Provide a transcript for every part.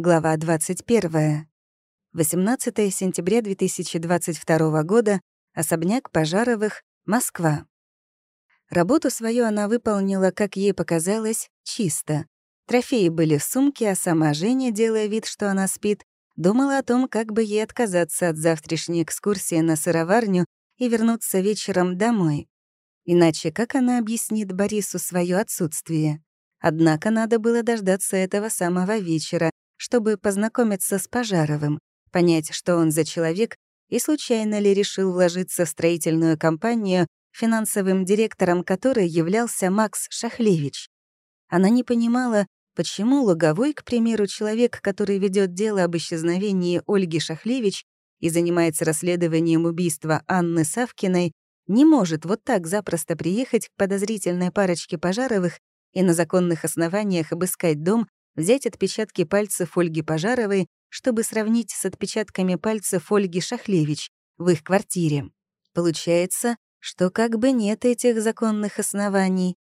Глава 21. 18 сентября 2022 года. Особняк Пожаровых. Москва. Работу свою она выполнила, как ей показалось, чисто. Трофеи были в сумке, а сама Женя, делая вид, что она спит, думала о том, как бы ей отказаться от завтрашней экскурсии на сыроварню и вернуться вечером домой. Иначе как она объяснит Борису свое отсутствие? Однако надо было дождаться этого самого вечера, чтобы познакомиться с Пожаровым, понять, что он за человек и случайно ли решил вложиться в строительную компанию, финансовым директором которой являлся Макс Шахлевич. Она не понимала, почему Луговой, к примеру, человек, который ведет дело об исчезновении Ольги Шахлевич и занимается расследованием убийства Анны Савкиной, не может вот так запросто приехать к подозрительной парочке Пожаровых и на законных основаниях обыскать дом, взять отпечатки пальцев Ольги Пожаровой, чтобы сравнить с отпечатками пальцев Ольги Шахлевич в их квартире. Получается, что как бы нет этих законных оснований.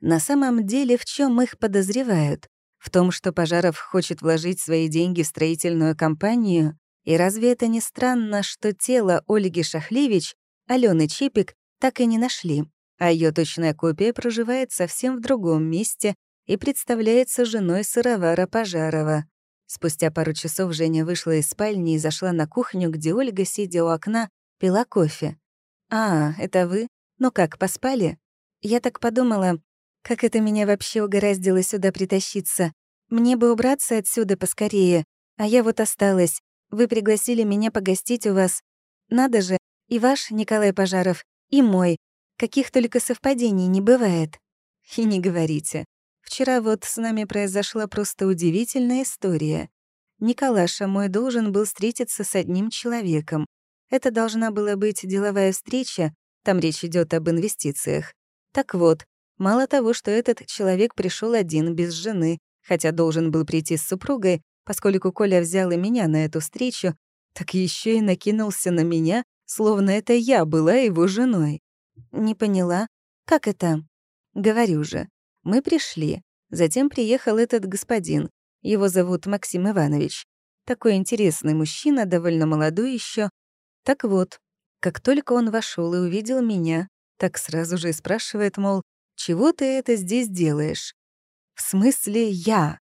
На самом деле в чем их подозревают? В том, что Пожаров хочет вложить свои деньги в строительную компанию? И разве это не странно, что тело Ольги Шахлевич, Алены Чепик, так и не нашли, а ее точная копия проживает совсем в другом месте, и представляется женой сыровара Пожарова. Спустя пару часов Женя вышла из спальни и зашла на кухню, где Ольга, сидя у окна, пила кофе. «А, это вы? Ну как, поспали?» Я так подумала, как это меня вообще угораздило сюда притащиться. Мне бы убраться отсюда поскорее, а я вот осталась. Вы пригласили меня погостить у вас. Надо же, и ваш, Николай Пожаров, и мой. Каких только совпадений не бывает. И не говорите. Вчера вот с нами произошла просто удивительная история. Николаша мой должен был встретиться с одним человеком. Это должна была быть деловая встреча, там речь идет об инвестициях. Так вот, мало того, что этот человек пришел один, без жены, хотя должен был прийти с супругой, поскольку Коля взял и меня на эту встречу, так еще и накинулся на меня, словно это я была его женой. Не поняла, как это? Говорю же, мы пришли. Затем приехал этот господин. Его зовут Максим Иванович. Такой интересный мужчина, довольно молодой еще. Так вот, как только он вошел и увидел меня, так сразу же и спрашивает, мол, «Чего ты это здесь делаешь?» «В смысле я?»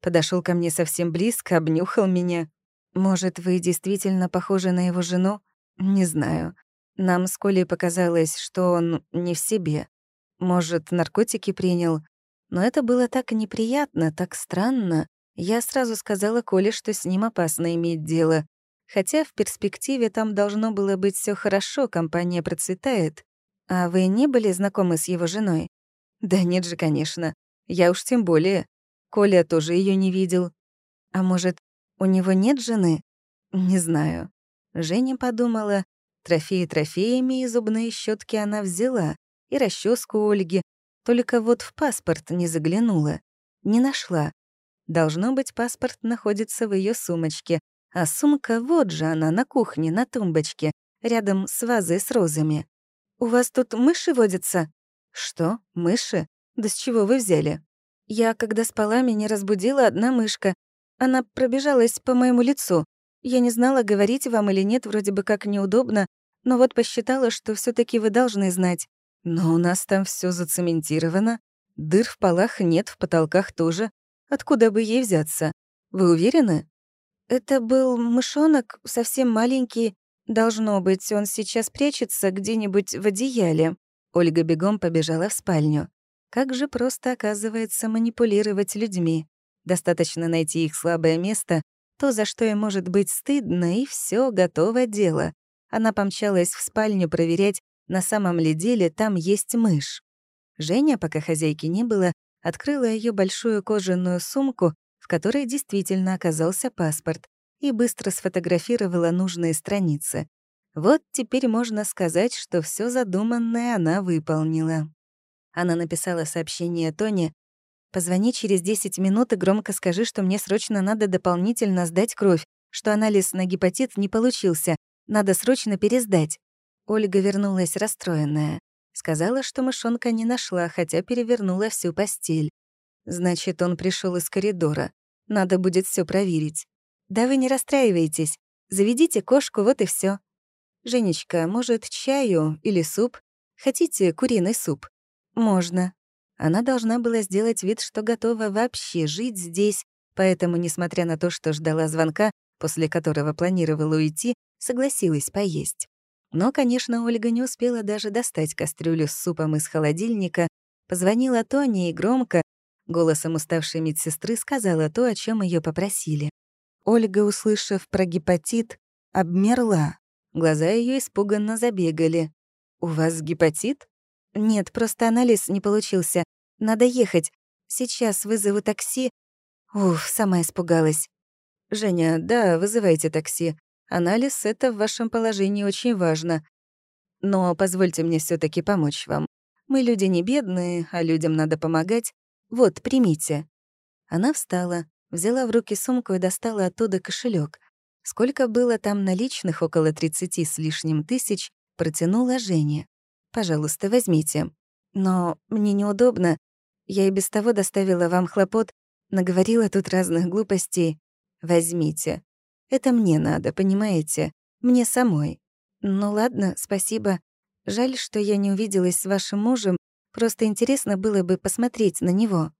Подошел ко мне совсем близко, обнюхал меня. «Может, вы действительно похожи на его жену?» «Не знаю. Нам с Колей показалось, что он не в себе. Может, наркотики принял. Но это было так неприятно, так странно. Я сразу сказала Коле, что с ним опасно иметь дело. Хотя в перспективе там должно было быть все хорошо, компания процветает. А вы не были знакомы с его женой? Да нет же, конечно. Я уж тем более. Коля тоже ее не видел. А может, у него нет жены? Не знаю. Женя подумала. Трофеи трофеями и зубные щетки она взяла и расческу Ольги, только вот в паспорт не заглянула, не нашла. Должно быть, паспорт находится в ее сумочке, а сумка вот же она на кухне, на тумбочке, рядом с вазой с розами. «У вас тут мыши водятся?» «Что? Мыши? Да с чего вы взяли?» «Я, когда спала, меня разбудила одна мышка. Она пробежалась по моему лицу. Я не знала, говорить вам или нет, вроде бы как неудобно, но вот посчитала, что все таки вы должны знать. Но у нас там все зацементировано. Дыр в полах нет, в потолках тоже. Откуда бы ей взяться? Вы уверены? Это был мышонок, совсем маленький. Должно быть, он сейчас прячется где-нибудь в одеяле. Ольга бегом побежала в спальню. Как же просто оказывается манипулировать людьми. Достаточно найти их слабое место, то, за что им может быть стыдно, и все готово дело. Она помчалась в спальню проверять, на самом ли деле там есть мышь. Женя, пока хозяйки не было, открыла ее большую кожаную сумку, в которой действительно оказался паспорт, и быстро сфотографировала нужные страницы. Вот теперь можно сказать, что все задуманное она выполнила. Она написала сообщение Тоне «Позвони через 10 минут и громко скажи, что мне срочно надо дополнительно сдать кровь, что анализ на гепатит не получился, надо срочно пересдать». Ольга вернулась расстроенная. Сказала, что мышонка не нашла, хотя перевернула всю постель. Значит, он пришел из коридора. Надо будет все проверить. Да вы не расстраивайтесь. Заведите кошку, вот и все. Женечка, может, чаю или суп? Хотите куриный суп? Можно. Она должна была сделать вид, что готова вообще жить здесь, поэтому, несмотря на то, что ждала звонка, после которого планировала уйти, согласилась поесть. Но, конечно, Ольга не успела даже достать кастрюлю с супом из холодильника, позвонила Тони и громко, голосом уставшей медсестры, сказала то, о чем ее попросили. Ольга, услышав про гепатит, обмерла. Глаза ее испуганно забегали. «У вас гепатит?» «Нет, просто анализ не получился. Надо ехать. Сейчас вызову такси». Уф, сама испугалась. «Женя, да, вызывайте такси. Анализ — это в вашем положении очень важно. Но позвольте мне все таки помочь вам. Мы люди не бедные, а людям надо помогать. Вот, примите». Она встала, взяла в руки сумку и достала оттуда кошелек. Сколько было там наличных, около 30 с лишним тысяч, протянула Жене. «Пожалуйста, возьмите. Но мне неудобно. Я и без того доставила вам хлопот, наговорила тут разных глупостей. Возьмите. Это мне надо, понимаете? Мне самой. Ну ладно, спасибо. Жаль, что я не увиделась с вашим мужем, просто интересно было бы посмотреть на него.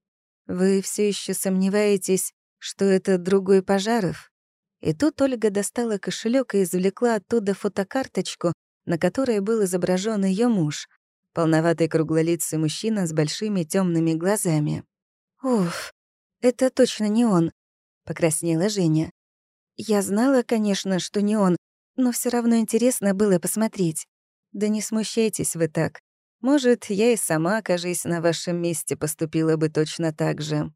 Вы все еще сомневаетесь, что это другой Пожаров? И тут Ольга достала кошелек и извлекла оттуда фотокарточку, на которой был изображен ее муж, полноватый круглолицый мужчина с большими темными глазами. «Уф, это точно не он», — покраснела Женя. Я знала, конечно, что не он, но все равно интересно было посмотреть. Да не смущайтесь вы так. Может, я и сама, окажись на вашем месте, поступила бы точно так же.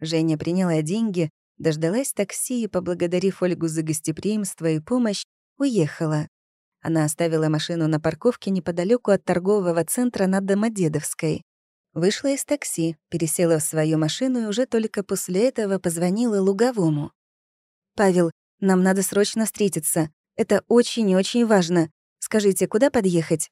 Женя приняла деньги, дождалась такси и, поблагодарив Ольгу за гостеприимство и помощь, уехала. Она оставила машину на парковке неподалеку от торгового центра на Домодедовской. Вышла из такси, пересела в свою машину и уже только после этого позвонила Луговому. «Павел, нам надо срочно встретиться. Это очень и очень важно. Скажите, куда подъехать?»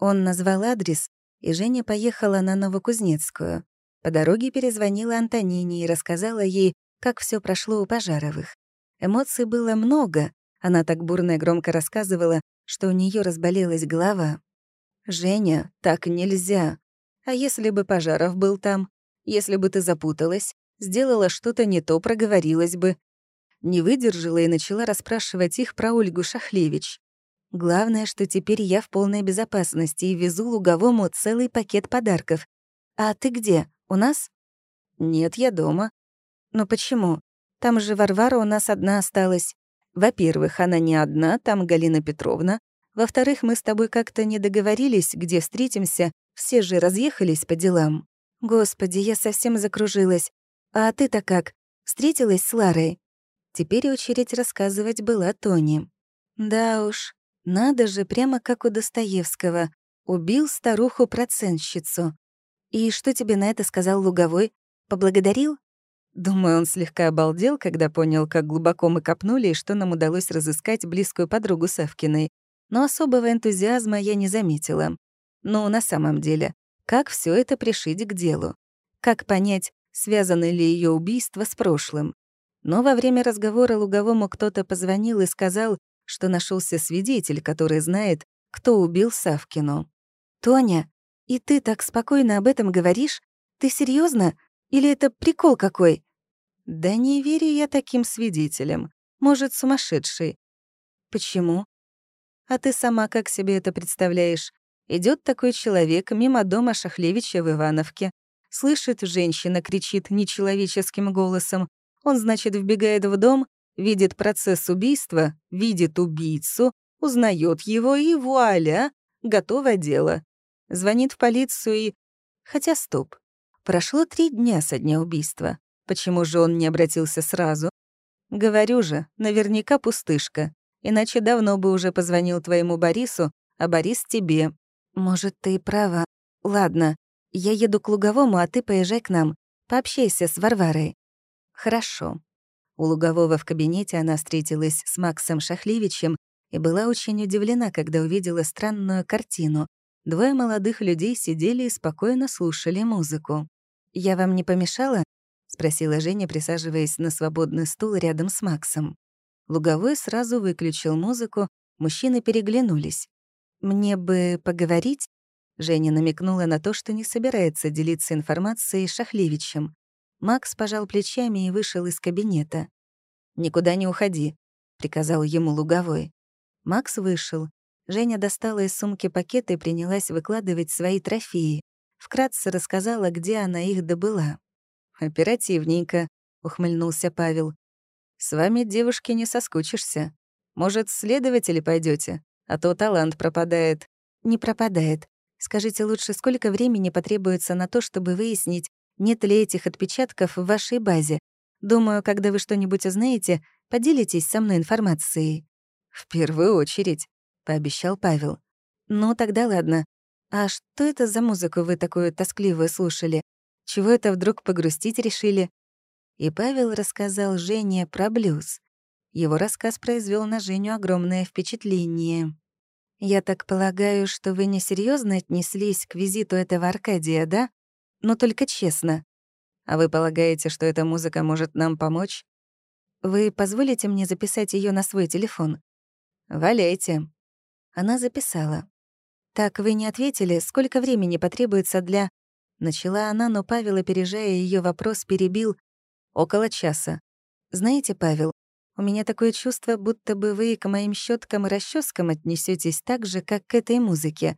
Он назвал адрес, и Женя поехала на Новокузнецкую. По дороге перезвонила Антонине и рассказала ей, как все прошло у Пожаровых. Эмоций было много. Она так бурно и громко рассказывала, что у нее разболелась голова. «Женя, так нельзя. А если бы Пожаров был там? Если бы ты запуталась, сделала что-то не то, проговорилась бы, не выдержала и начала расспрашивать их про Ольгу Шахлевич. Главное, что теперь я в полной безопасности и везу Луговому целый пакет подарков. А ты где? У нас? Нет, я дома. Но почему? Там же Варвара у нас одна осталась. Во-первых, она не одна, там Галина Петровна. Во-вторых, мы с тобой как-то не договорились, где встретимся, все же разъехались по делам. Господи, я совсем закружилась. А ты-то как? Встретилась с Ларой? Теперь очередь рассказывать была Тони. Да уж, надо же, прямо как у Достоевского. Убил старуху-процентщицу. И что тебе на это сказал Луговой? Поблагодарил? Думаю, он слегка обалдел, когда понял, как глубоко мы копнули и что нам удалось разыскать близкую подругу Савкиной. Но особого энтузиазма я не заметила. Но на самом деле, как все это пришить к делу? Как понять, связано ли ее убийство с прошлым? Но во время разговора Луговому кто-то позвонил и сказал, что нашелся свидетель, который знает, кто убил Савкину. «Тоня, и ты так спокойно об этом говоришь? Ты серьезно? Или это прикол какой?» «Да не верю я таким свидетелям. Может, сумасшедший». «Почему?» «А ты сама как себе это представляешь? Идет такой человек мимо дома Шахлевича в Ивановке. Слышит, женщина кричит нечеловеческим голосом. Он, значит, вбегает в дом, видит процесс убийства, видит убийцу, узнает его и вуаля, готово дело. Звонит в полицию и... Хотя стоп. Прошло три дня со дня убийства. Почему же он не обратился сразу? Говорю же, наверняка пустышка. Иначе давно бы уже позвонил твоему Борису, а Борис тебе. Может, ты и права. Ладно, я еду к Луговому, а ты поезжай к нам. Пообщайся с Варварой. Хорошо. У Лугового в кабинете она встретилась с Максом Шахлевичем и была очень удивлена, когда увидела странную картину. Двое молодых людей сидели и спокойно слушали музыку. «Я вам не помешала?» — спросила Женя, присаживаясь на свободный стул рядом с Максом. Луговой сразу выключил музыку, мужчины переглянулись. «Мне бы поговорить?» Женя намекнула на то, что не собирается делиться информацией с Шахлевичем. Макс пожал плечами и вышел из кабинета. «Никуда не уходи», — приказал ему Луговой. Макс вышел. Женя достала из сумки пакет и принялась выкладывать свои трофеи. Вкратце рассказала, где она их добыла. «Оперативненько», — ухмыльнулся Павел. «С вами, девушки, не соскучишься. Может, следователи пойдете, а то талант пропадает». «Не пропадает. Скажите лучше, сколько времени потребуется на то, чтобы выяснить, нет ли этих отпечатков в вашей базе. Думаю, когда вы что-нибудь узнаете, поделитесь со мной информацией». «В первую очередь», — пообещал Павел. «Ну, тогда ладно. А что это за музыку вы такую тоскливую слушали? Чего это вдруг погрустить решили?» И Павел рассказал Жене про блюз. Его рассказ произвел на Женю огромное впечатление. «Я так полагаю, что вы несерьезно отнеслись к визиту этого Аркадия, да? Но только честно. А вы полагаете, что эта музыка может нам помочь? Вы позволите мне записать ее на свой телефон? Валяйте. Она записала. Так вы не ответили, сколько времени потребуется для... Начала она, но Павел, опережая ее вопрос, перебил. Около часа. Знаете, Павел, у меня такое чувство, будто бы вы к моим щеткам и расческам отнесетесь так же, как к этой музыке.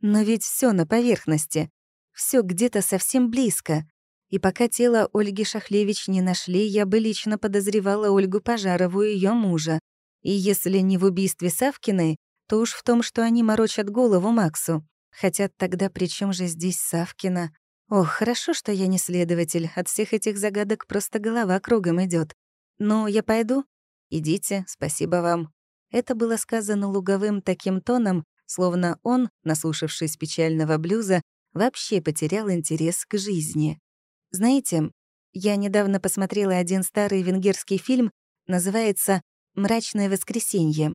Но ведь все на поверхности. Все где-то совсем близко. И пока тело Ольги Шахлевич не нашли, я бы лично подозревала Ольгу Пожарову и ее мужа. И если не в убийстве Савкиной, то уж в том, что они морочат голову Максу. Хотя тогда при чем же здесь Савкина? Ох, хорошо, что я не следователь. От всех этих загадок просто голова кругом идет. Ну, я пойду? Идите, спасибо вам. Это было сказано луговым таким тоном, словно он, наслушавшись печального блюза, вообще потерял интерес к жизни. Знаете, я недавно посмотрела один старый венгерский фильм, называется «Мрачное воскресенье».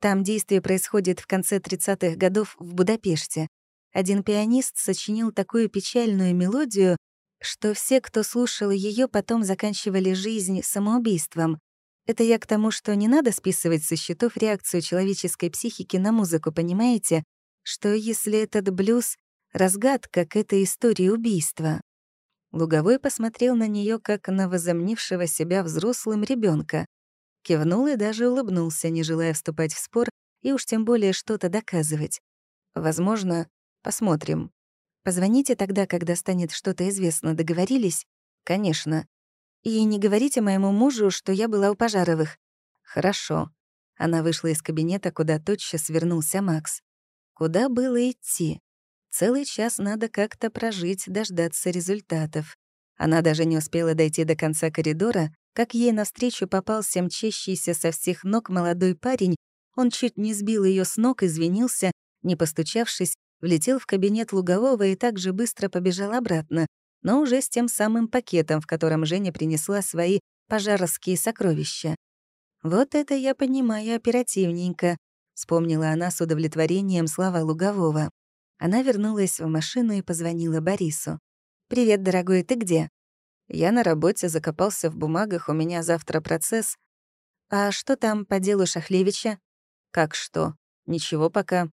Там действие происходит в конце 30-х годов в Будапеште. Один пианист сочинил такую печальную мелодию, что все, кто слушал ее, потом заканчивали жизнь самоубийством. Это я к тому, что не надо списывать со счетов реакцию человеческой психики на музыку, понимаете? Что если этот блюз — разгадка к этой истории убийства? Луговой посмотрел на нее как на возомнившего себя взрослым ребенка, Кивнул и даже улыбнулся, не желая вступать в спор и уж тем более что-то доказывать. Возможно, посмотрим. Позвоните тогда, когда станет что-то известно, договорились? Конечно. И не говорите моему мужу, что я была у Пожаровых. Хорошо. Она вышла из кабинета, куда тотчас вернулся Макс. Куда было идти? Целый час надо как-то прожить, дождаться результатов. Она даже не успела дойти до конца коридора, как ей навстречу попался мчащийся со всех ног молодой парень. Он чуть не сбил ее с ног, извинился, не постучавшись, влетел в кабинет Лугового и так же быстро побежал обратно, но уже с тем самым пакетом, в котором Женя принесла свои пожаровские сокровища. «Вот это я понимаю оперативненько», — вспомнила она с удовлетворением слова Лугового. Она вернулась в машину и позвонила Борису. «Привет, дорогой, ты где?» «Я на работе, закопался в бумагах, у меня завтра процесс». «А что там по делу Шахлевича?» «Как что? Ничего пока.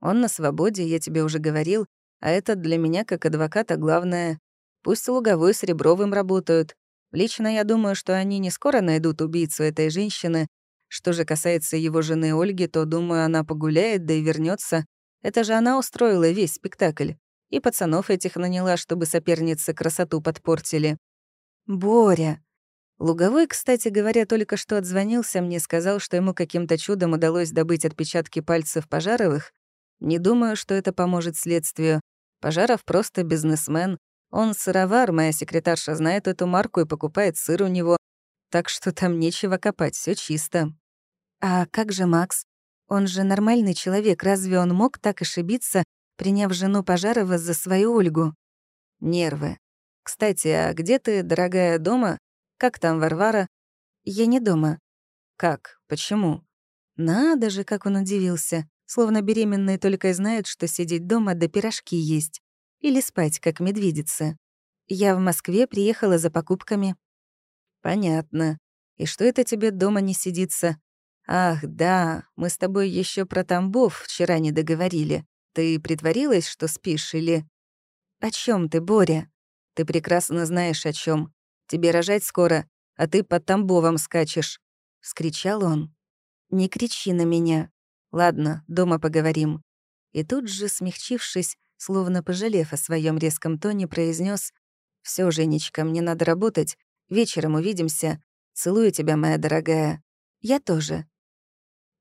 Он на свободе, я тебе уже говорил, а это для меня как адвоката главное. Пусть Луговой с Ребровым работают. Лично я думаю, что они не скоро найдут убийцу этой женщины. Что же касается его жены Ольги, то, думаю, она погуляет, да и вернется. Это же она устроила весь спектакль. И пацанов этих наняла, чтобы соперницы красоту подпортили. Боря. Луговой, кстати говоря, только что отзвонился мне, сказал, что ему каким-то чудом удалось добыть отпечатки пальцев Пожаровых. Не думаю, что это поможет следствию. Пожаров просто бизнесмен. Он сыровар, моя секретарша знает эту марку и покупает сыр у него. Так что там нечего копать, все чисто. А как же Макс? Он же нормальный человек, разве он мог так ошибиться, приняв жену Пожарова за свою Ольгу. Нервы. Кстати, а где ты, дорогая, дома? Как там Варвара? Я не дома. Как? Почему? Надо же, как он удивился. Словно беременные только и знают, что сидеть дома да пирожки есть. Или спать, как медведица. Я в Москве приехала за покупками. Понятно. И что это тебе дома не сидится? Ах, да, мы с тобой еще про Тамбов вчера не договорили. Ты притворилась, что спишь, или... О чем ты, Боря? Ты прекрасно знаешь, о чем. Тебе рожать скоро, а ты под Тамбовом скачешь. Вскричал он. Не кричи на меня. Ладно, дома поговорим. И тут же, смягчившись, словно пожалев о своем резком тоне, произнес: Все, Женечка, мне надо работать. Вечером увидимся. Целую тебя, моя дорогая. Я тоже.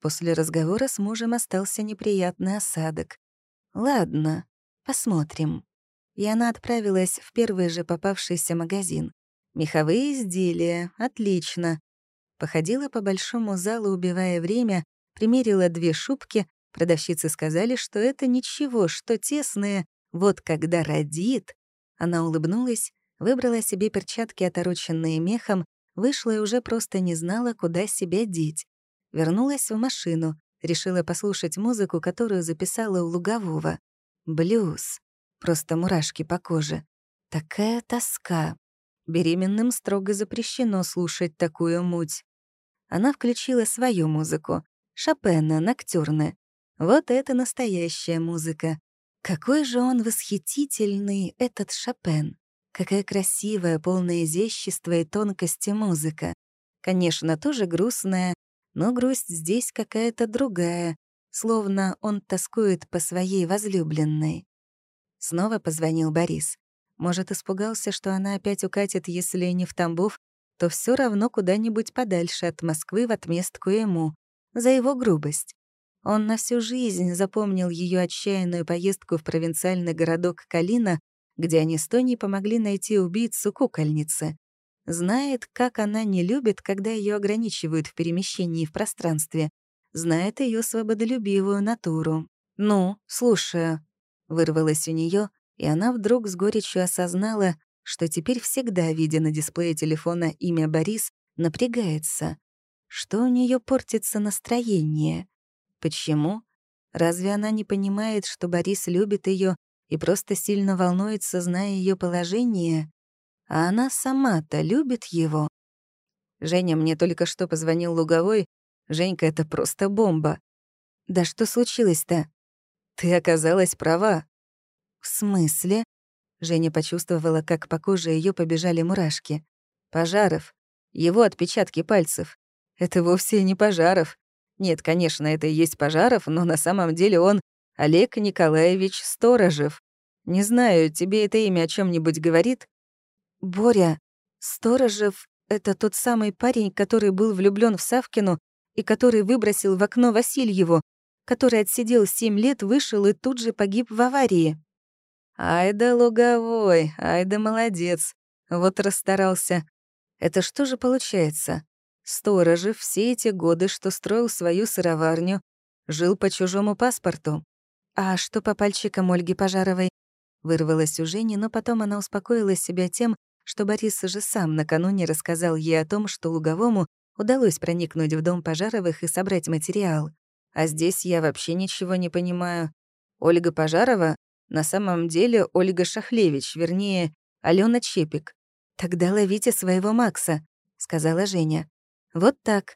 После разговора с мужем остался неприятный осадок. Ладно, посмотрим. И она отправилась в первый же попавшийся магазин. Меховые изделия, отлично. Походила по большому залу, убивая время, примерила две шубки, продавщицы сказали, что это ничего, что тесные, вот когда родит. Она улыбнулась, выбрала себе перчатки, отороченные мехом, вышла и уже просто не знала, куда себя деть. Вернулась в машину, решила послушать музыку, которую записала у Лугового. Блюз. Просто мурашки по коже. Такая тоска. Беременным строго запрещено слушать такую муть. Она включила свою музыку. Шопена, ноктюрны. Вот это настоящая музыка. Какой же он восхитительный, этот Шопен. Какая красивая, полная изящества и тонкости музыка. Конечно, тоже грустная, но грусть здесь какая-то другая, словно он тоскует по своей возлюбленной. Снова позвонил Борис. Может, испугался, что она опять укатит, если не в Тамбов, то все равно куда-нибудь подальше от Москвы в отместку ему, за его грубость. Он на всю жизнь запомнил ее отчаянную поездку в провинциальный городок Калина, где они с Тоней помогли найти убийцу кукольницы. Знает, как она не любит, когда ее ограничивают в перемещении в пространстве. Знает ее свободолюбивую натуру. «Ну, слушаю», — вырвалось у нее, и она вдруг с горечью осознала, что теперь всегда, видя на дисплее телефона имя Борис, напрягается. Что у нее портится настроение? Почему? Разве она не понимает, что Борис любит ее и просто сильно волнуется, зная ее положение? А она сама-то любит его. Женя мне только что позвонил Луговой. Женька — это просто бомба. Да что случилось-то? Ты оказалась права. В смысле? Женя почувствовала, как по коже ее побежали мурашки. Пожаров. Его отпечатки пальцев. Это вовсе не Пожаров. Нет, конечно, это и есть Пожаров, но на самом деле он Олег Николаевич Сторожев. Не знаю, тебе это имя о чем нибудь говорит? Боря, Сторожев — это тот самый парень, который был влюблен в Савкину и который выбросил в окно Васильеву, который отсидел семь лет, вышел и тут же погиб в аварии. Ай да луговой, ай да молодец. Вот расстарался. Это что же получается? Сторожев все эти годы, что строил свою сыроварню, жил по чужому паспорту. А что по пальчикам Ольги Пожаровой? Вырвалась у Жени, но потом она успокоила себя тем, что Борис же сам накануне рассказал ей о том, что Луговому удалось проникнуть в дом Пожаровых и собрать материал. А здесь я вообще ничего не понимаю. Ольга Пожарова на самом деле Ольга Шахлевич, вернее, Алена Чепик. «Тогда ловите своего Макса», — сказала Женя. «Вот так.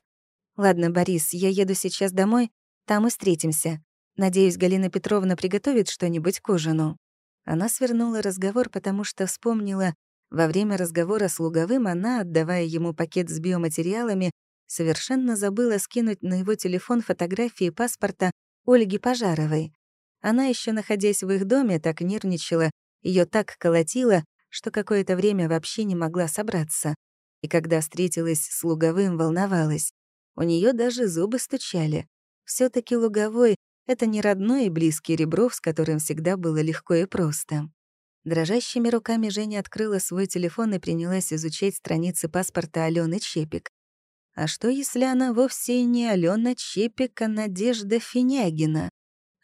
Ладно, Борис, я еду сейчас домой, там и встретимся. Надеюсь, Галина Петровна приготовит что-нибудь к ужину». Она свернула разговор, потому что вспомнила, во время разговора с Луговым она, отдавая ему пакет с биоматериалами, совершенно забыла скинуть на его телефон фотографии паспорта Ольги Пожаровой. Она еще находясь в их доме, так нервничала, ее так колотило, что какое-то время вообще не могла собраться. И когда встретилась с Луговым, волновалась. У нее даже зубы стучали. все таки Луговой — это не родной и близкий Ребров, с которым всегда было легко и просто. Дрожащими руками Женя открыла свой телефон и принялась изучать страницы паспорта Алены Чепик. А что, если она вовсе не Алена Чепик, а Надежда Финягина?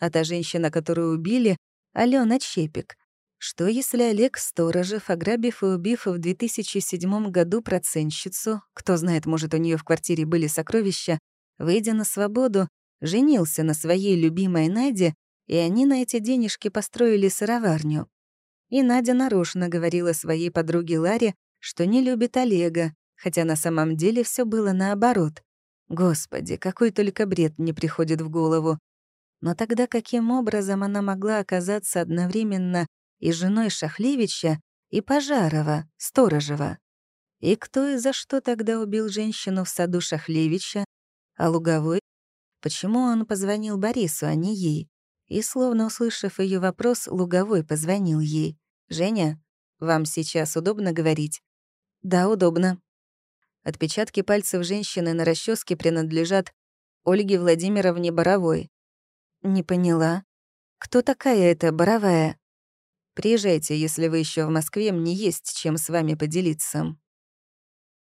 А та женщина, которую убили, Алена Чепик. Что, если Олег Сторожев, ограбив и убив в 2007 году процентщицу, кто знает, может, у нее в квартире были сокровища, выйдя на свободу, женился на своей любимой Наде, и они на эти денежки построили сыроварню? И Надя нарочно говорила своей подруге Ларе, что не любит Олега, хотя на самом деле все было наоборот. Господи, какой только бред не приходит в голову. Но тогда каким образом она могла оказаться одновременно и женой Шахлевича, и Пожарова, Сторожева? И кто и за что тогда убил женщину в саду Шахлевича? А Луговой? Почему он позвонил Борису, а не ей? И, словно услышав ее вопрос, Луговой позвонил ей. «Женя, вам сейчас удобно говорить?» «Да, удобно». Отпечатки пальцев женщины на расческе принадлежат Ольге Владимировне Боровой. «Не поняла. Кто такая эта Боровая?» «Приезжайте, если вы еще в Москве, мне есть чем с вами поделиться».